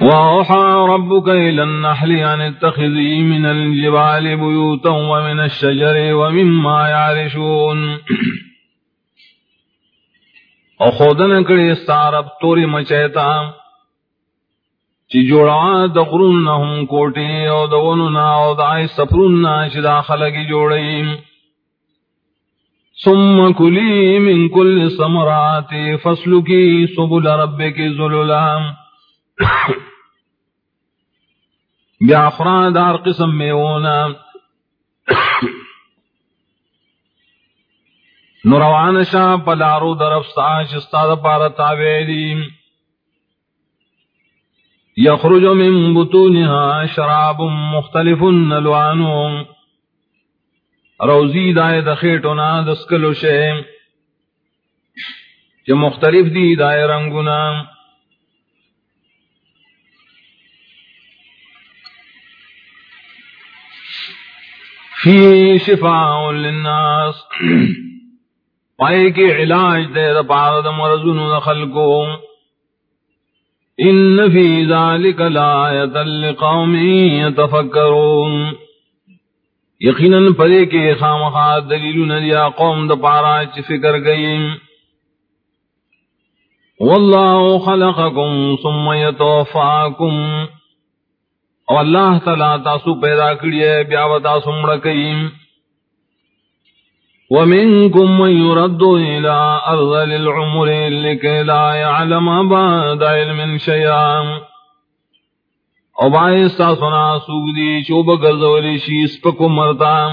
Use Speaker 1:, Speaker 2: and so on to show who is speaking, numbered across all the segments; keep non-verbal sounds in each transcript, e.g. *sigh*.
Speaker 1: وأوحى ربك إلى النحل أن اتخذي من الجبال بيوتا ومن الشجر ومما يعرشون. أخذنا كري استعرب طوري مچيتا چی جوڑا دقرون ہم کوٹی او دوننا او دائی سپرون چی داخل کی جوڑی. ثم کلی من کل سمرات فصل کی سبل رب کی ذلولام بیا افراد دار قسم میں اونا. نروان شاہ پلارو درفتا شستاد پارتا ویدیم یخرج من بطونها شراب مختلف نلوانو. روزی دائے دخیٹونا دسکلو شے. جو مختلف دی دائے رنگونا. فی شفاء للناس. *clears throat* پائے کی علاج دے دا پارد مرزن دا خلقو. ان فی ذالک لآیتا لقوم یتفکرون. یقینا پدے کے خامخات دلیل ندیا قوم دا پارا چی فکر گئیم. واللہ خلقکم ثم یتوفاکم. او اللہ تعالی تاسو پیدا کریے بیا و تاسو مڑ کئیم۔ ومنكم من يرد إلى أرض العمر لكي لا يعلم بعد علم شيئا۔ او بای باعث سنا سوگدی چوب گرزولی شیس پکو مرتا۔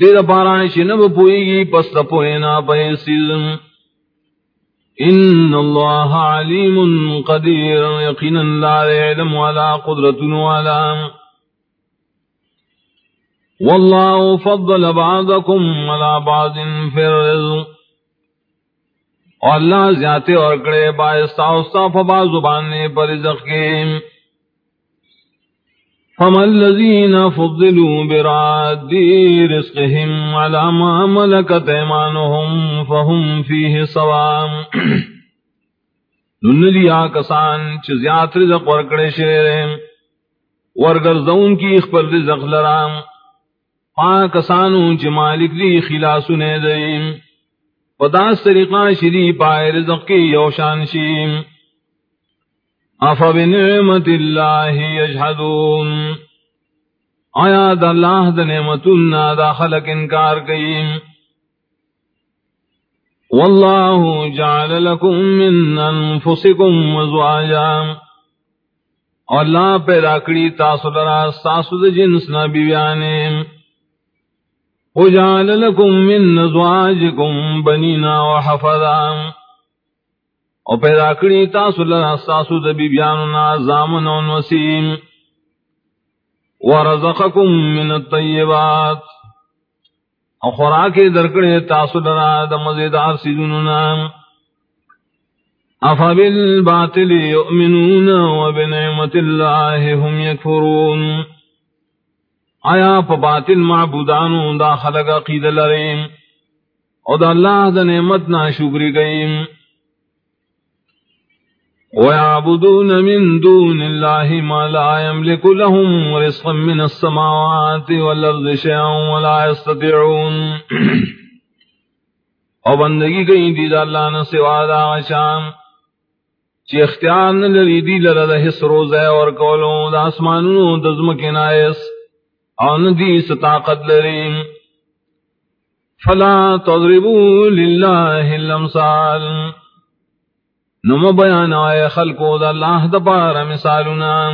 Speaker 1: دیر پارانشی نب پوئی گی پس پوئینا پیسیزم ان اللہ علیم قدیر یقینا لا علم ولا قدرت ولا والله فضل بعضكم على بعض في الرزق اللہ زیادہ اور کڑے باعثہ استہ فبا زبان پر رزق کے فما الذين فضلوا براد رزقهم على ما ملكت ايمانهم فهم فيه سواء *coughs* نندیا کسان چ زیات رزق ورکڑے شرے ورگر زون کی خبر رزق لرام۔ پا کسانو مالک دی خلاص نے دیم پدا طریقہ شری پائے رزق کی یوشان شیم۔ افبنعمت اللہ یجحدون آیا دا اللہ دا نعمتنا دا خلق انکار کئیم واللہ جعل لکم من انفسکم وزواجا اللہ پیدا کری تاسو لرا ساسو دا جنس نبی بیانیم وجعل لکم من ازواجکم بنینا وحفظام او پیدا کری تاسو لنا ساسو دا بی بیانونا زامن و نسیم. ورزقکم من الطیبات. او خوراکی درکڑی تاسو لنا دا مزیدار افا بالباطل یؤمنون و بنعمت اللہ هم یکفرون. آیا پا باطل معبودانو دا خلق قید لریم او دا اللہ دا نعمتنا شکری گئیم ويعبدون من دون الله ما لا يملك لهم رزقا من السماوات والأرض شيئا ولا يستطيعون. *clears throat* او بندگی گئی دی دا اللہ نے سوا دا شام چی اختیار نہ لری دی لرا دا حس روزے اور کولو دا اسمانونو دزمکی نائس او ندی ستاقت لریم فلا تضربو للہ الامثال. نم بیان آئے خلقو دا اللہ دا پارا مثالنا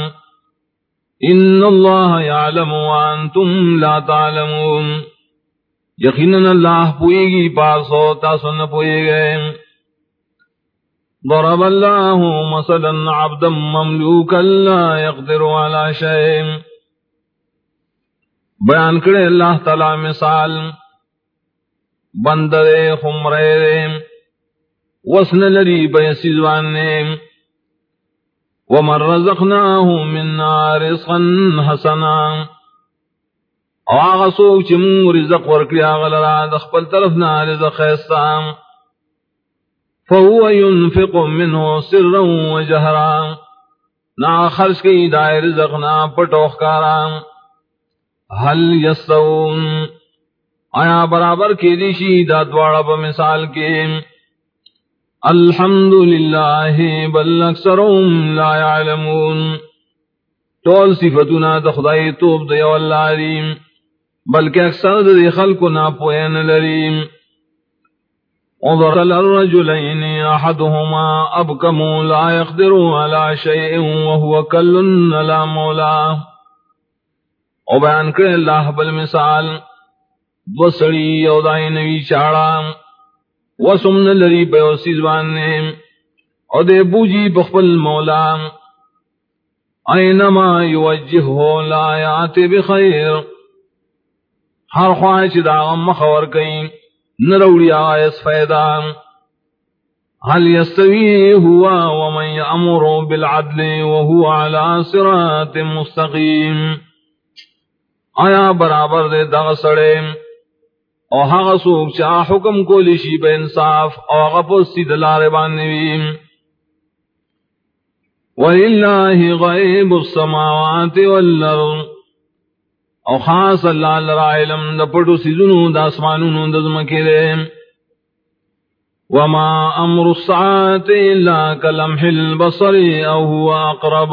Speaker 1: ان اللہ یعلم وانتم لا تعلمون. یقیناً اللہ پوئے گی پاسو تاسن پوئے گئے. ضرب اللہ مثلا عبدا مملوکا لا يقدر على شيء بیان کرے اللہ تعالی مثال. بندرے، خمرے وسن لری بیسی زوانے ومن رزقناه منا رزقا حسنا۔ او آغا سوک چی مو رزق ورکلی آغا لرا دخپل طرفنا رزق خیستان فهو ينفق منه سرا وجهرا نا خرچ کی دائر رزق نا پٹوخ کارام حل یسون آیا برابر کی دیشی دا دوارا پا مثال کے۔ الحمد الحمدللہ بل اکثرهم لا يعلمون طول صفتنا دا خدای توب دیو اللہ ریم بلکہ اکثر دی خلقنا پوین لریم وضرل الرجلين أحدهما أبكم لا يقدر على شيء، وهو كل لا مولا وبيان كره الله بالمثال وسڑی یودائی نوی چاڑا وسمن لری پیو سیزوان نے او دے بوجی بخبل مولا۔ اینما یوجہ لا یات بخیر۔ ہر خواہش دا غم مخور کئی، نروڑی آئیس فیدان هل يستوي هو ومن يأمر بالعدل وهو على صراط مستقيم آیا برابر دے دغ سڑے۔ او هغه سوک چا حکم کولی شي به انصاف، او هغه په سید لار باندې ولله غیب السماوات والارض. او خاص اللہ لرا علم دا پڑو سیزنو دا اسمانونو دا زمکی دے وما امر الساعت الا کلمح البصر او هو اقرب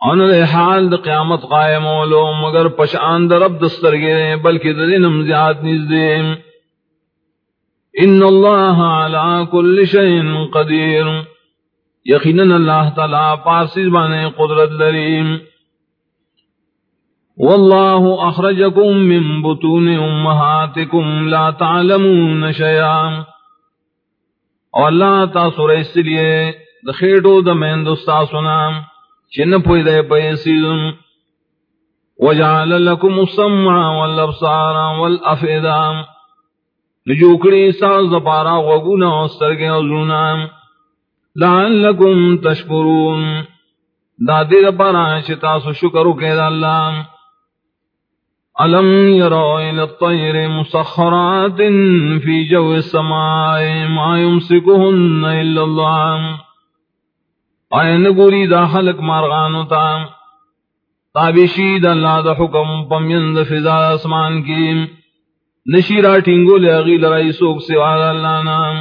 Speaker 1: ان دے حال دا قیامت قائم اولو مگر پشان دا رب دستر گرے بلکہ دا دنم زیاد نزدے ان اللہ علا کل شئین قدیر۔ یقیناً اللہ تعالی پارسیز بانے قدرت لریم والله أخرجكم من بطون أمهاتكم لا تعلمون شيئا والله تاثر اسلئے دخیٹو دمین دستا دستاسونا چن پوئی دے پیسیزم وجعل لكم السمع والابصار والافئدہ نجوکڑی ساز دپارا وگونا وسترگے وزونا لعلكم تشکرون. دادی دپارا چتاسو شکرو کید اللہ ألم يروا إلى الطير مسخرات في جو السماء ما يمسكهن إلا الله آئین گوری دا خلق مارغانو تا. تابشی دا اللہ دا حکم پمیند فضا اسمان کی. نشیرا ٹنگو لغی لرائی سوک سوا دا اللہ نام.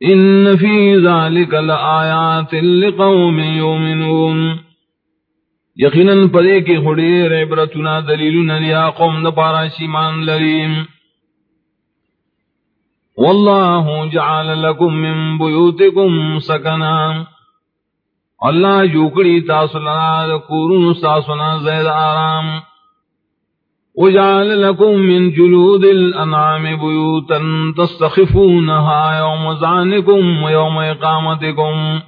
Speaker 1: ان فی ذالک لآیات لقوم یومنون یقیناً پدے کے خڑیر عبرتنا دلیلنا لیا قوم دپارا شیمان لریم. واللہ جعل لکم من بیوتکم سکنا. اللہ جوکڑی تاسلنا دکورون ساسنا زید آرام. وجعل لكم من جلود الأنعام بيوتا تستخفونها يوم زعنكم ويوم إقامتكم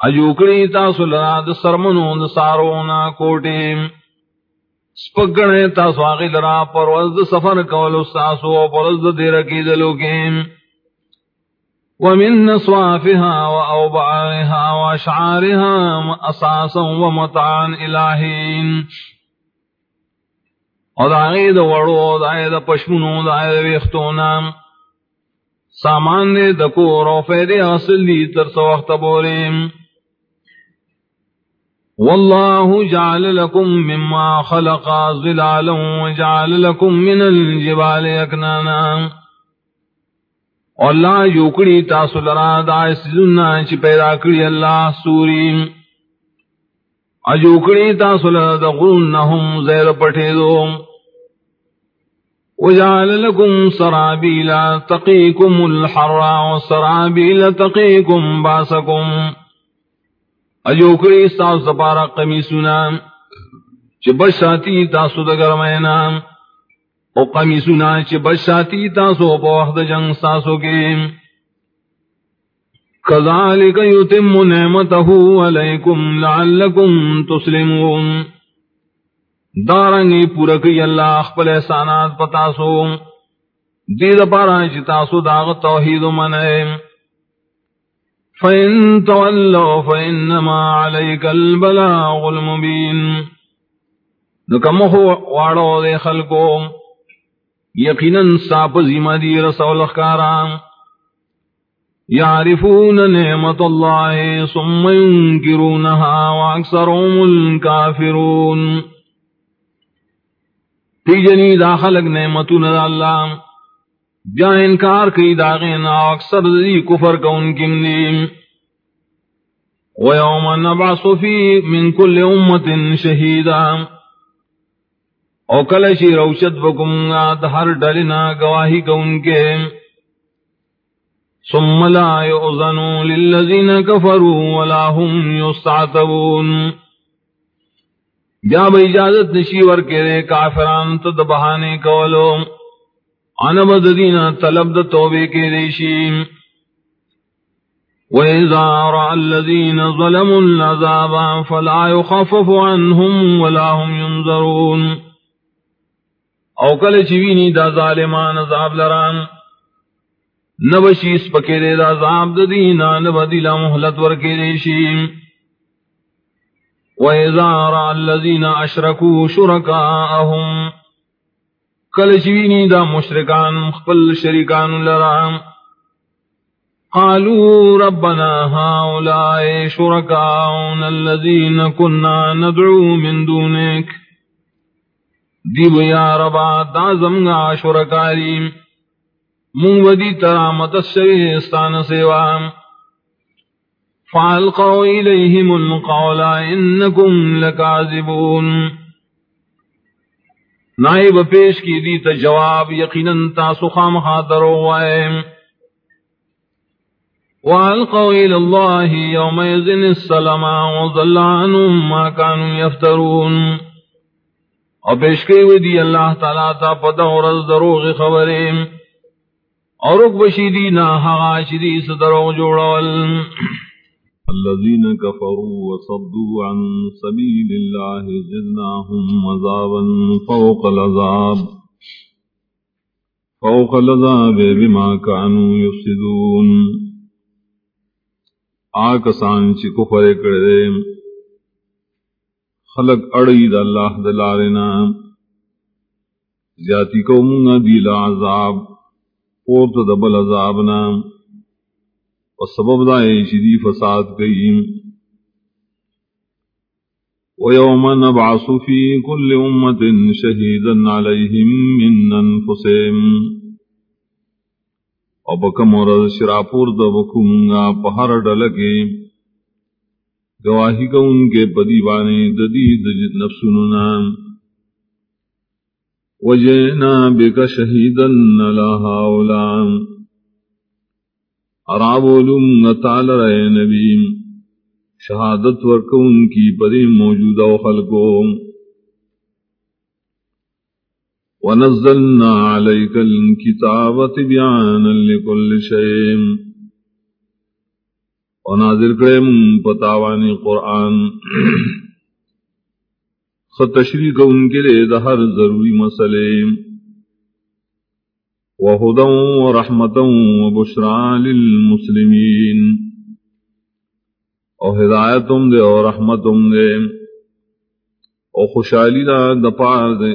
Speaker 1: اجوکڑی تاسو لرا د سرمنو سارونا کوٹی سپگنے تاسو آغی لرا پروز د سفر کولو ساسو پروز د دیر کی ومن نصوافها وأوبعها وأشعارها أساسا ومتعا إلهين او دا غید وڑو، دا غید پشمنو دا غید ویختونا. سامان دے دکور او فیدے حاصل دی، تر سو وقت بوریم والله جعل لكم مما خلق ظلالا وجعل لكم من الجبال اكنانا اللہ یوکڑی تاسو لرا دا سزنا چی پیدا کری اللہ سوری. اجوکڑی تاسو لرا دا غرنہم زیر پٹھے دو وجعل لكم سرابيلا تقيكم الحر وسرابيل تقيكم باسكم اجوکڑی ساس دپارا قمی سنا چ بشاتی تاسو د گرمینا او قمی سنا چ بشاتی تاسو په وخت جنگ ساسو کې کذالک یتم نعمته علیکم لعلکم تسلمون دارنگی پورا کی اللہ خپل احسانات پتاسو دید پارا چ تاسو داغ توحید منئے فإن تولوا فإنما عليك البلاغ المبين نکمخو وارو دے خلقو یقیناً ساپ زیمہ دی رسول اخکارا يعرفون نعمة الله ثم ينكرونها وأكثرهم الكافرون في جني خلق نعمتنا الله بیا انکار کی داغینا اکثر دی کفر کا ان کی نیم ویوم نبعث فی من کل امت شہیدا. او کلشی روشت بکم ہر ڈلنا گواہی کا ان کے ثم لا يؤذن للذين كفروا ولا هم يستعتبون بیا با اجازت نشیور کے دے کافران تد بہانے کولو۔ انا مددینا طلب د توبے کے ریشیم وَإِذَا رَأَى الَّذِينَ ظَلَمُوا الْعَذَابَ فَلَا يُخَفَّفُ عَنْهُمْ وَلَا هُمْ يُنظَرُونَ۔ او کل چوینی دا ظالمان عذاب لران نبشیس پکے دے دا عذاب دا دینا نبدیلا محلت ورکے دیشیم وَإِذَا رَأَى الَّذِينَ أَشْرَكُوا شُرَكَاءَهُمْ کل چوینی دا مشرکان خپل شریکان لرام قالوا ربنا هؤلاء شركاؤنا الذين كنا ندعو من دونك دیو یا ربا دا زمگا شرکاریم مونگ ودی ترامت الشریستان سیوام فالقوا إليهم القول إنكم لكاذبون نائب پیش کی دی تا جواب یقیناً تاسو خام خاطر وائم وَأَلْقَوْا إِلَى اللَّهِ يَوْمَئِذٍ السَّلَمَ وَضَلَّ عَنْهُمْ مَا كَانُوا يَفْتَرُونَ اور پیش کی ہوئی دی اللہ تعالیٰ تا پتہ اور از دروغ خبریں۔ اور اک بشیدی نا ہاں حقا شدی ستروغ جوڑا
Speaker 2: الذين كفروا وصدوا عن سبيل الله زدناهم عذابا فوق العذاب۔ فوق العذاب بما كانوا يفسدون آکسان چی کفر کردے خلق اڑی دا اللہ دلارنا زیادی کو منگا دیلا عذاب، پورت دبل عذابنا۔ سبب دائے شدی فساد گئی ويوم نبعث في كل أمة شهيدا عليهم من انفسیم أنفسهم وبكم ورد شراپور دبكم پہر ڈلگے گواہی کا ان کے پدی بانے ددید نفسننا وجینا بك شهيدا لها أولام ارابولم تعال رہے نبی شہادت ورک ان کی پری موجودہ خلقو ونزلنا عليك الكتاب تبيانا لكل شيء ونازل کرم پتاوانی قرآن۔ *clears throat* خط تشریح ان کے لیے دہر ضروری مسئلے۔ وهدى ورحمة وبشرى للمسلمين او ہدایتم دے اور رحمتم دے۔ او خوشحالی دا دپار دے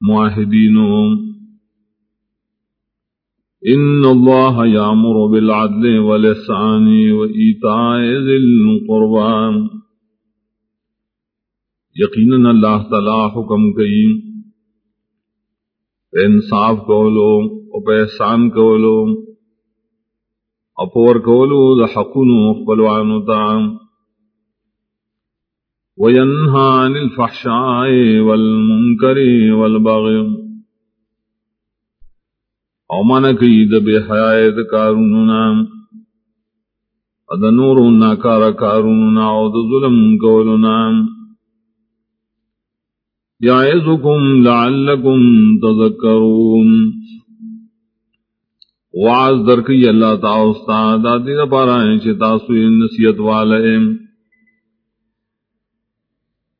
Speaker 2: معاہدینو ان اللہ یامر بالعدل والإحسان وإيتاء ذي القربان۔ یقینا اللہ تعالی حکم کئیم انصاف کولو او پہ احسان کولو اپور کولو دا حقنو اقبلوانو تا وینہا عن الفحشاء والمنکر والبغی او منکی دا بے حیات کاروننا دا نورو ناکار کاروننا او دا ظلم کولونا یعظکم لعلکم تذکرون وعظ درکی اللہ تعالی استاد دادی دا پارا ہے چھے تاسو نصیت والے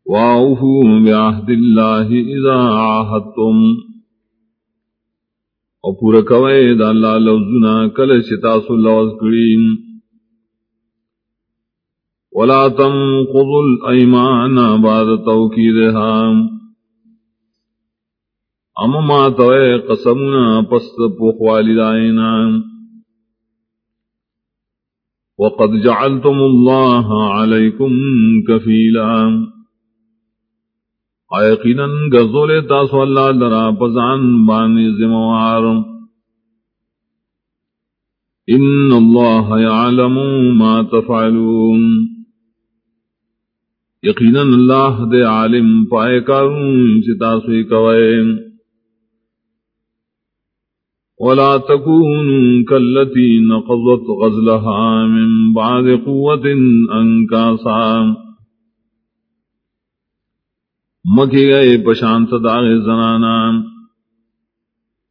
Speaker 2: واؤفو بعہد اللہ اذا آہدتم اور پورا کوئے دا اللہ لوزنا کل چھے تاسو لوز کرین. ولا تنقضوا الایمان بعد توکیدها ام ما توے قسمنا پست پوخ والدائنا. وقد جعلتم الله عليكم كفيلا يقينا غزول تاسو الله لرا پزان باني زموار ان الله يعلم ما تفعلون۔ یقینا اللہ دے عالم پائے کارون چتا سوئی کوئے ولا تكونوا كالتي نقضت غزلها من بعد قوة أنكاسا مکی گئے پشانت داغ زنانا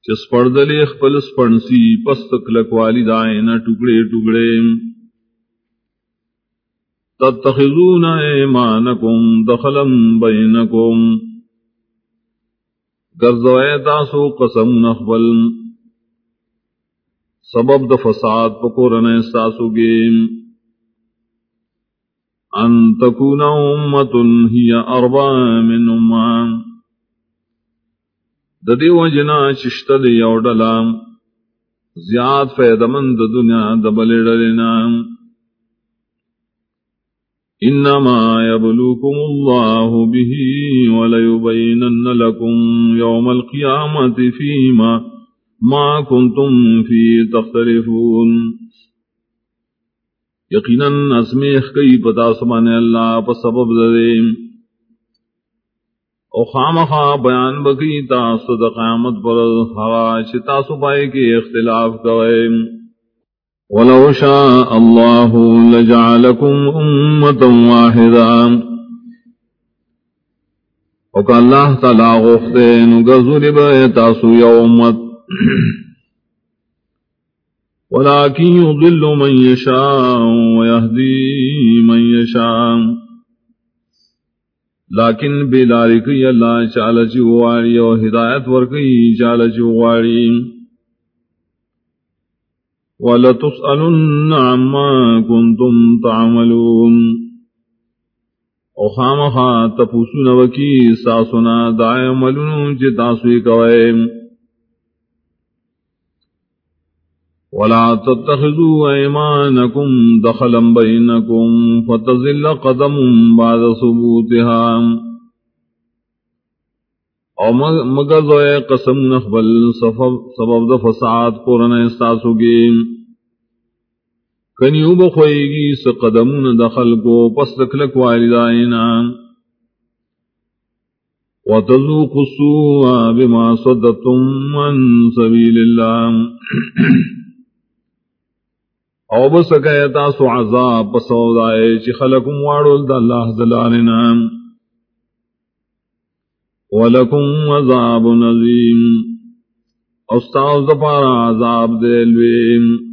Speaker 2: چس پردلی اخپل سپنسی پستک لکوالی دائنا ٹکڑے ٹکڑے۔ تتخذون ایمانکم دخلا بینکم۔ گرزوئے تاسو قسم نخبل سبب د فساد پکورن ساسو گے ان تکون امت ہی اربا من امان ددی وجنا چشت دی اوڈلا زیاد فیدمند دنیا دبل ڈلنا انما يبلوكم الله به وليبينن لكم يوم القيامة فيما ما کنتم فی تختلفون. یقیناً اسمیخ کئی پتا سمان اللہ پا سبب دے۔ او خامخا بیان بکی تاسو دا قیامت پر ہوا چی تاسو پائے کے اختلاف کوئے ولو شاء اللہ لجعلکم امتا واحدا۔ او کہ اللہ تعالی غفتے نگذر بے تاسو یومت۔ ولكن يضل من يشاء ويهدي من يشاء. لیکن بے لارکی اللہ چال چواری اور ہدایت ورکی چال چواری وَلَتُسْأَلُنَّ عَمَّا كُنْتُمْ تَعْمَلُونَ. او خامخا تپوسو نوکی ساسونا دائے ملون چی تاسوی کوئے ولا تتخذوا ايمانكم دخلا بينكم فتزل قدم بعد ثبوتها. او مگر زوئے قسم نخبل سبب دا فساد قرن استاسو گی کنیو بخوئے گی س قدمون دخل کو پس لکلک والدائنا وتذوقوا السوء بما صدتم عن سبيل الله او بس کہتا سو عذاب پسودائے چی خلقم وارول دا اللہ دلالنا ولکم عذاب نظیم. استاذ دپارا عذاب دیلویم